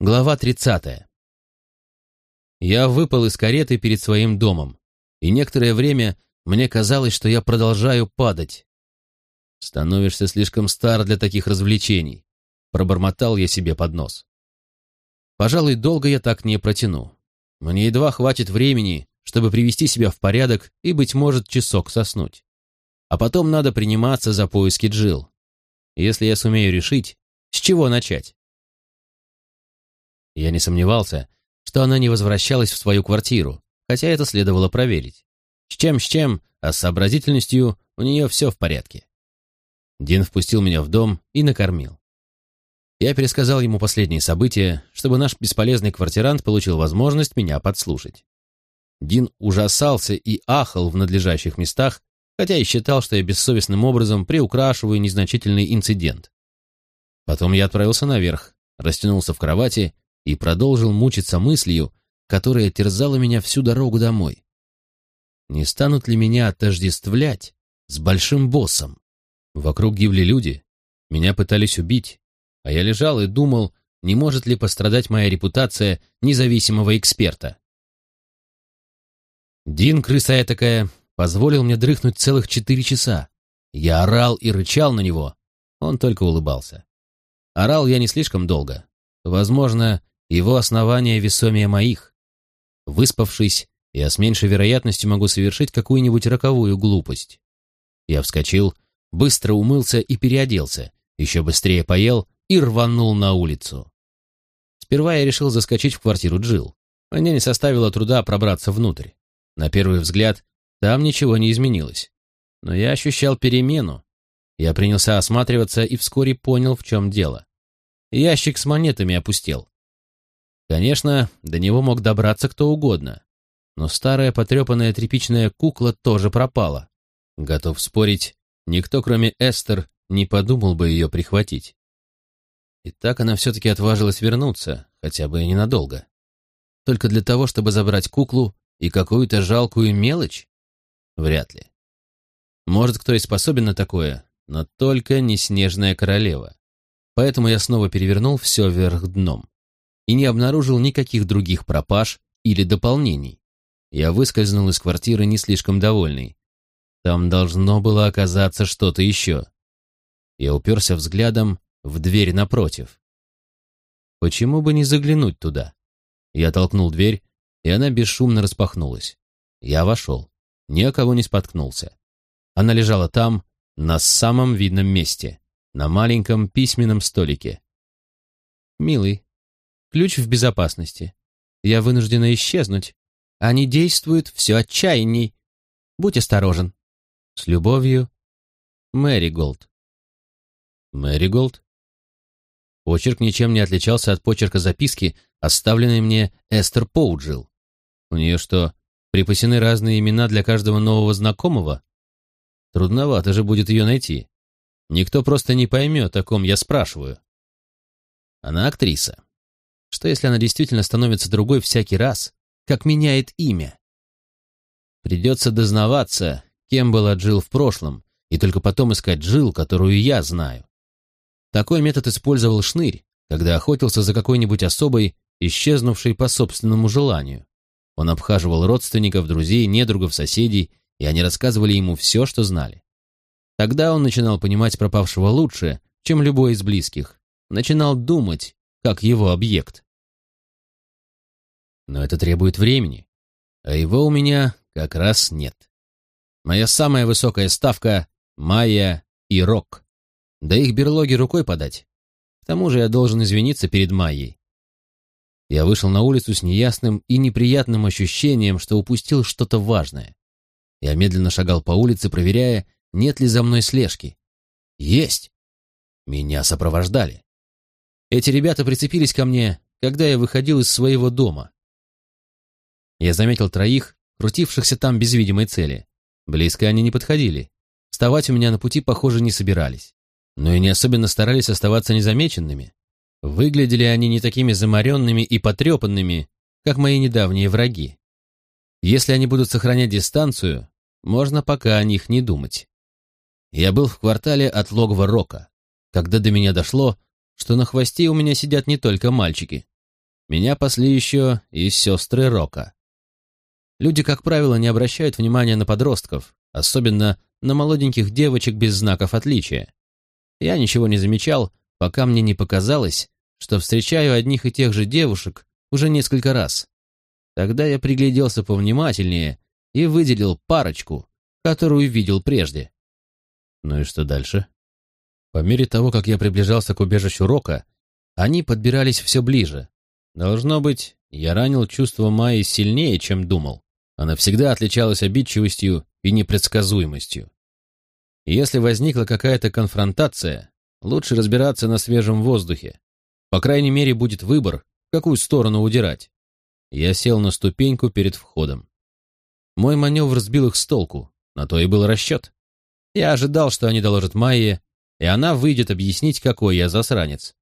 Глава 30. Я выпал из кареты перед своим домом, и некоторое время мне казалось, что я продолжаю падать. «Становишься слишком стар для таких развлечений», — пробормотал я себе под нос. «Пожалуй, долго я так не протяну. Мне едва хватит времени, чтобы привести себя в порядок и, быть может, часок соснуть. А потом надо приниматься за поиски Джил. Если я сумею решить, с чего начать. Я не сомневался, что она не возвращалась в свою квартиру, хотя это следовало проверить. С чем с чем, а с сообразительностью у нее все в порядке. Дин впустил меня в дом и накормил. Я пересказал ему последние события, чтобы наш бесполезный квартирант получил возможность меня подслушать. Дин ужасался и ахал в надлежащих местах, хотя и считал, что я бессовестным образом приукрашиваю незначительный инцидент. Потом я отправился наверх, растянулся в кровати и продолжил мучиться мыслью, которая терзала меня всю дорогу домой. Не станут ли меня отождествлять с большим боссом? Вокруг гибли люди, меня пытались убить, а я лежал и думал, не может ли пострадать моя репутация независимого эксперта. Дин, крыса такая, позволил мне дрыхнуть целых четыре часа. Я орал и рычал на него, он только улыбался. Орал я не слишком долго. Возможно, его основания весомее моих. Выспавшись, я с меньшей вероятностью могу совершить какую-нибудь роковую глупость. Я вскочил, быстро умылся и переоделся, еще быстрее поел и рванул на улицу. Сперва я решил заскочить в квартиру Джил. Мне не составило труда пробраться внутрь. На первый взгляд, там ничего не изменилось. Но я ощущал перемену. Я принялся осматриваться и вскоре понял, в чем дело. Ящик с монетами опустел. Конечно, до него мог добраться кто угодно, но старая потрепанная тряпичная кукла тоже пропала. Готов спорить, никто, кроме Эстер, не подумал бы ее прихватить. И так она все-таки отважилась вернуться, хотя бы и ненадолго. Только для того, чтобы забрать куклу и какую-то жалкую мелочь? Вряд ли. Может, кто и способен на такое, но только не снежная королева. Поэтому я снова перевернул все вверх дном и не обнаружил никаких других пропаж или дополнений. Я выскользнул из квартиры не слишком довольный. Там должно было оказаться что-то еще. Я уперся взглядом в дверь напротив. Почему бы не заглянуть туда? Я толкнул дверь, и она бесшумно распахнулась. Я вошел. Ни о кого не споткнулся. Она лежала там, на самом видном месте, на маленьком письменном столике. «Милый, Ключ в безопасности. Я вынуждена исчезнуть. Они действуют все отчаянней. Будь осторожен. С любовью, Мэри Голд. Мэри Голд? Почерк ничем не отличался от почерка записки, оставленной мне Эстер Поуджил. У нее что, припасены разные имена для каждого нового знакомого? Трудновато же будет ее найти. Никто просто не поймет, о ком я спрашиваю. Она актриса. Что если она действительно становится другой всякий раз, как меняет имя? Придется дознаваться, кем была Джилл в прошлом, и только потом искать Джилл, которую я знаю. Такой метод использовал Шнырь, когда охотился за какой-нибудь особой, исчезнувшей по собственному желанию. Он обхаживал родственников, друзей, недругов, соседей, и они рассказывали ему все, что знали. Тогда он начинал понимать пропавшего лучше, чем любой из близких, начинал думать, как его объект. Но это требует времени, а его у меня как раз нет. Моя самая высокая ставка — Майя и Рок. Да их берлоги рукой подать. К тому же я должен извиниться перед Майей. Я вышел на улицу с неясным и неприятным ощущением, что упустил что-то важное. Я медленно шагал по улице, проверяя, нет ли за мной слежки. Есть! Меня сопровождали. Эти ребята прицепились ко мне, когда я выходил из своего дома. Я заметил троих, крутившихся там без видимой цели. Близко они не подходили. Вставать у меня на пути, похоже, не собирались. Но и не особенно старались оставаться незамеченными. Выглядели они не такими заморенными и потрепанными, как мои недавние враги. Если они будут сохранять дистанцию, можно пока о них не думать. Я был в квартале от логова Рока, когда до меня дошло, что на хвосте у меня сидят не только мальчики. меня пасли еще и сестры Рока. Люди, как правило, не обращают внимания на подростков, особенно на молоденьких девочек без знаков отличия. Я ничего не замечал, пока мне не показалось, что встречаю одних и тех же девушек уже несколько раз. Тогда я пригляделся повнимательнее и выделил парочку, которую видел прежде. Ну и что дальше? По мере того, как я приближался к убежищу Рока, они подбирались все ближе. Должно быть, я ранил чувство Майи сильнее, чем думал. Она всегда отличалась обидчивостью и непредсказуемостью. Если возникла какая-то конфронтация, лучше разбираться на свежем воздухе. По крайней мере, будет выбор, в какую сторону удирать. Я сел на ступеньку перед входом. Мой маневр сбил их с толку, на то и был расчет. Я ожидал, что они доложат Майе, и она выйдет объяснить, какой я засранец.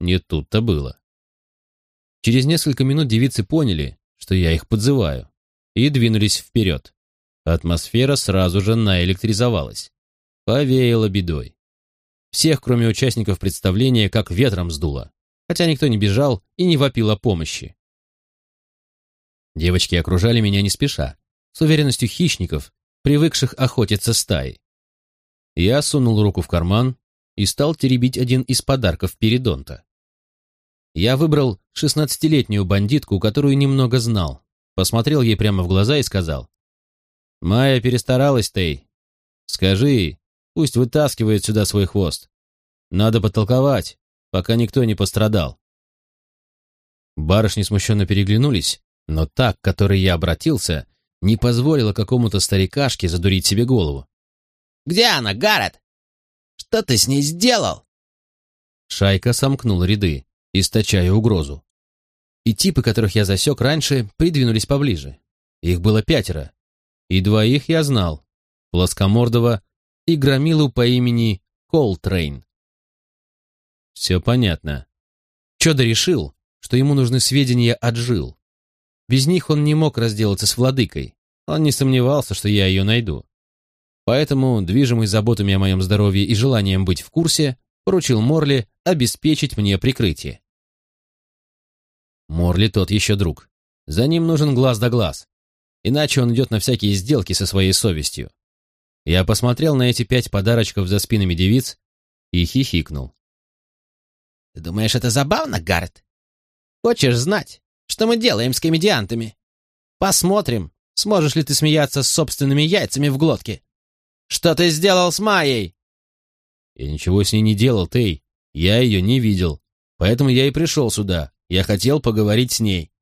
Не тут-то было. Через несколько минут девицы поняли, что я их подзываю, и двинулись вперед. Атмосфера сразу же наэлектризовалась. Повеяло бедой. Всех, кроме участников представления, как ветром сдуло, хотя никто не бежал и не вопил о помощи. Девочки окружали меня не спеша, с уверенностью хищников, привыкших охотиться стаей. Я сунул руку в карман и стал теребить один из подарков Перидонта. Я выбрал шестнадцатилетнюю бандитку, которую немного знал, посмотрел ей прямо в глаза и сказал. «Майя перестаралась, Тей. Скажи ей, пусть вытаскивает сюда свой хвост. Надо потолковать, пока никто не пострадал». Барышни смущенно переглянулись, но так, к которой я обратился, не позволила какому-то старикашке задурить себе голову. Где она, Гаррет? Что ты с ней сделал?» Шайка сомкнула ряды, источая угрозу. И типы, которых я засек раньше, придвинулись поближе. Их было пятеро. И двоих я знал. Плоскомордого и громилу по имени Колтрейн. Все понятно. Чудо решил, что ему нужны сведения от жил. Без них он не мог разделаться с владыкой. Он не сомневался, что я ее найду. Поэтому, движимый заботами о моем здоровье и желанием быть в курсе, поручил Морли обеспечить мне прикрытие. Морли тот еще друг. За ним нужен глаз да глаз. Иначе он идет на всякие сделки со своей совестью. Я посмотрел на эти пять подарочков за спинами девиц и хихикнул. «Ты думаешь, это забавно, Гаррет? Хочешь знать, что мы делаем с комедиантами? Посмотрим, сможешь ли ты смеяться с собственными яйцами в глотке. Что ты сделал с Майей?» «Я ничего с ней не делал, Тей. Я ее не видел. Поэтому я и пришел сюда. Я хотел поговорить с ней».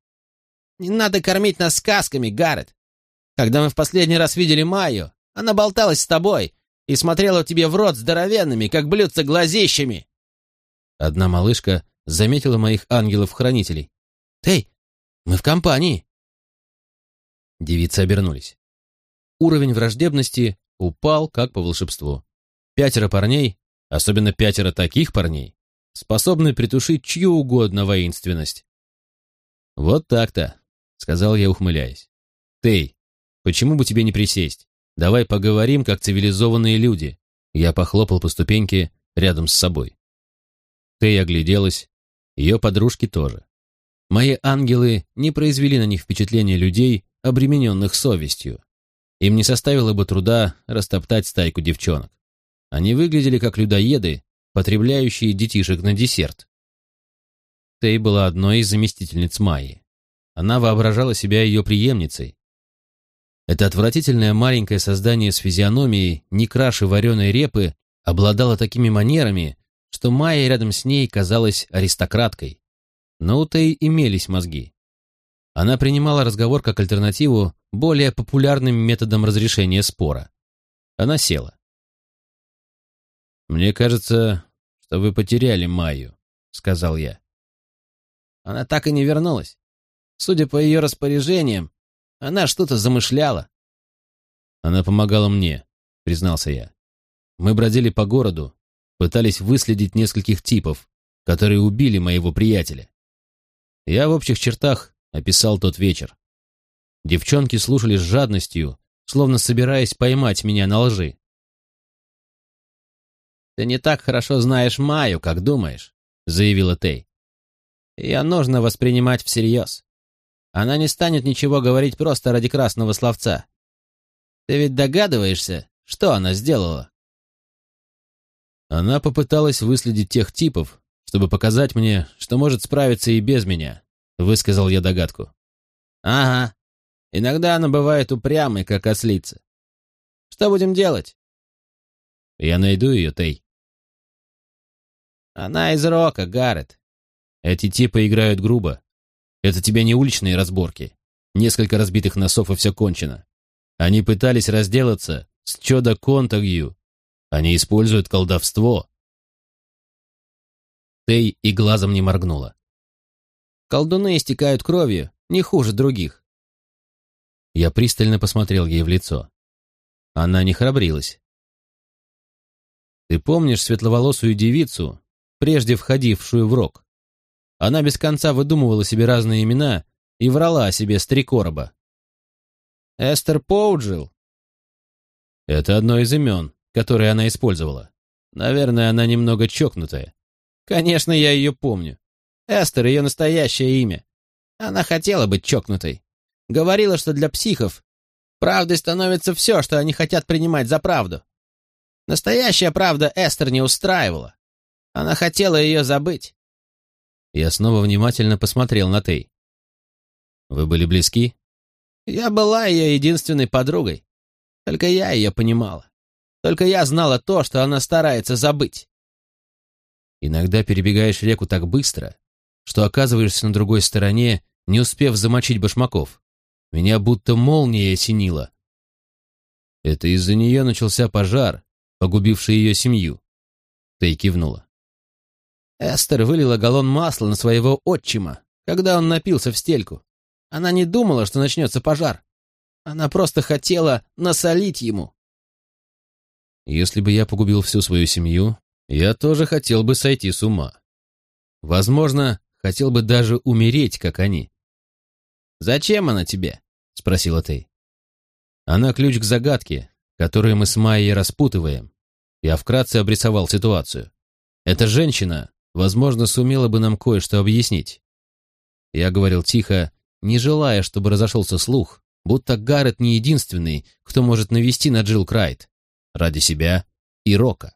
«Не надо кормить нас сказками, Гаррет. Когда мы в последний раз видели Майю, она болталась с тобой и смотрела тебе в рот здоровенными, как блюдца глазищами». Одна малышка заметила моих ангелов-хранителей. «Тей, мы в компании!» Девицы обернулись. Уровень враждебности упал, как по волшебству. Пятеро парней, особенно пятеро таких парней, способны притушить чью угодно воинственность. «Вот так-то», — сказал я, ухмыляясь. «Тей, почему бы тебе не присесть? Давай поговорим, как цивилизованные люди». Я похлопал по ступеньке рядом с собой. Тей огляделась, ее подружки тоже. Мои ангелы не произвели на них впечатления людей, обремененных совестью. Им не составило бы труда растоптать стайку девчонок. Они выглядели как людоеды, потребляющие детишек на десерт. Тей была одной из заместительниц Майи. Она воображала себя ее преемницей. Это отвратительное маленькое создание с физиономией не краше вареной репы обладало такими манерами, что Майя рядом с ней казалась аристократкой. Но у Тей имелись мозги. Она принимала разговор как альтернативу более популярным методом разрешения спора. Она села. «Мне кажется, что вы потеряли Майю», — сказал я. Она так и не вернулась. Судя по ее распоряжениям, она что-то замышляла. Она помогала мне, признался я. Мы бродили по городу, пытались выследить нескольких типов, которые убили моего приятеля. Я в общих чертах описал тот вечер. Девчонки слушали с жадностью, словно собираясь поймать меня на лжи. «Ты не так хорошо знаешь Майю, как думаешь», — заявила Тей. Ее нужно воспринимать всерьез. Она не станет ничего говорить просто ради красного словца. Ты ведь догадываешься, что она сделала?» Она попыталась выследить тех типов, чтобы показать мне, что может справиться и без меня, высказал я догадку. «Ага. Иногда она бывает упрямой, как ослица. Что будем делать?» «Я найду ее, Тей». «Она из рока, Гаррет». «Эти типы играют грубо. Это тебе не уличные разборки. Несколько разбитых носов и все кончено. Они пытались разделаться с Чодо Контагью. Они используют колдовство». Тей и глазом не моргнула. «Колдуны истекают кровью, не хуже других». Я пристально посмотрел ей в лицо. Она не храбрилась. «Ты помнишь светловолосую девицу, прежде входившую в рок? Она без конца выдумывала себе разные имена и врала о себе с три короба. Эстер Поуджил. Это одно из имен, которые она использовала. Наверное, она немного чокнутая. Конечно, я ее помню. Эстер — ее настоящее имя. Она хотела быть чокнутой. Говорила, что для психов правдой становится все, что они хотят принимать за правду. Настоящая правда Эстер не устраивала. Она хотела ее забыть. Я снова внимательно посмотрел на Тей. «Вы были близки?» Я была ее единственной подругой. Только я ее понимала. Только я знала то, что она старается забыть. Иногда перебегаешь реку так быстро, что оказываешься на другой стороне, не успев замочить башмаков. Меня будто молния осенила. Это из-за нее начался пожар, погубивший ее семью. Тей кивнула. Эстер вылила галлон масла на своего отчима, когда он напился в стельку. Она не думала, что начнется пожар. Она просто хотела насолить ему. Если бы я погубил всю свою семью, я тоже хотел бы сойти с ума. Возможно, хотел бы даже умереть, как они. «Зачем она тебе?» — спросила ты. Она ключ к загадке, которую мы с Майей распутываем. Я вкратце обрисовал ситуацию. Эта женщина, возможно, сумела бы нам кое-что объяснить. Я говорил тихо, не желая, чтобы разошелся слух, будто Гаррет не единственный, кто может навести на Джилл Крайт. Ради себя и Рока.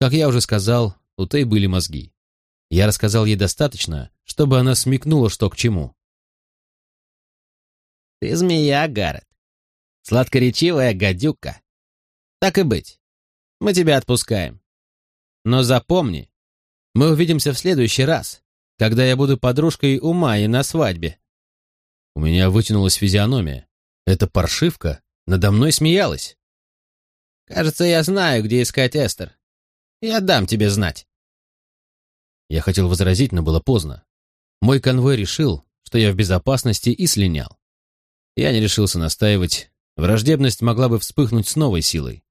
Как я уже сказал, у Тей были мозги. Я рассказал ей достаточно, чтобы она смекнула, что к чему. «Ты змея, Гаррет. Сладкоречивая гадюка. Так и быть. Мы тебя отпускаем. Но запомни, мы увидимся в следующий раз, когда я буду подружкой у Майи на свадьбе». У меня вытянулась физиономия. Эта паршивка надо мной смеялась. «Кажется, я знаю, где искать Эстер. Я дам тебе знать». Я хотел возразить, но было поздно. Мой конвой решил, что я в безопасности и слинял. Я не решился настаивать. Враждебность могла бы вспыхнуть с новой силой.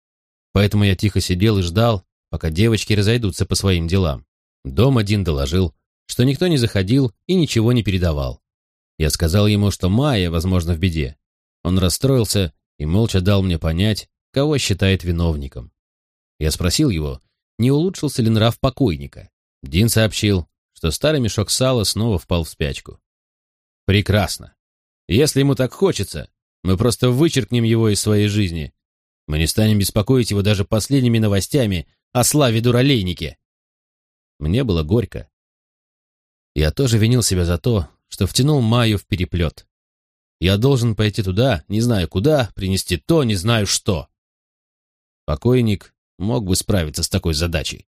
Поэтому я тихо сидел и ждал, пока девочки разойдутся по своим делам. Дом один доложил, что никто не заходил и ничего не передавал. Я сказал ему, что Майя, возможно, в беде. Он расстроился и молча дал мне понять, кого считает виновником. Я спросил его, не улучшился ли нрав покойника. Дин сообщил, что старый мешок сала снова впал в спячку. Прекрасно. Если ему так хочется, мы просто вычеркнем его из своей жизни. Мы не станем беспокоить его даже последними новостями о славе дуралейнике. Мне было горько. Я тоже винил себя за то, что втянул Майю в переплет. Я должен пойти туда, не знаю куда, принести то, не знаю что. Покойник мог бы справиться с такой задачей.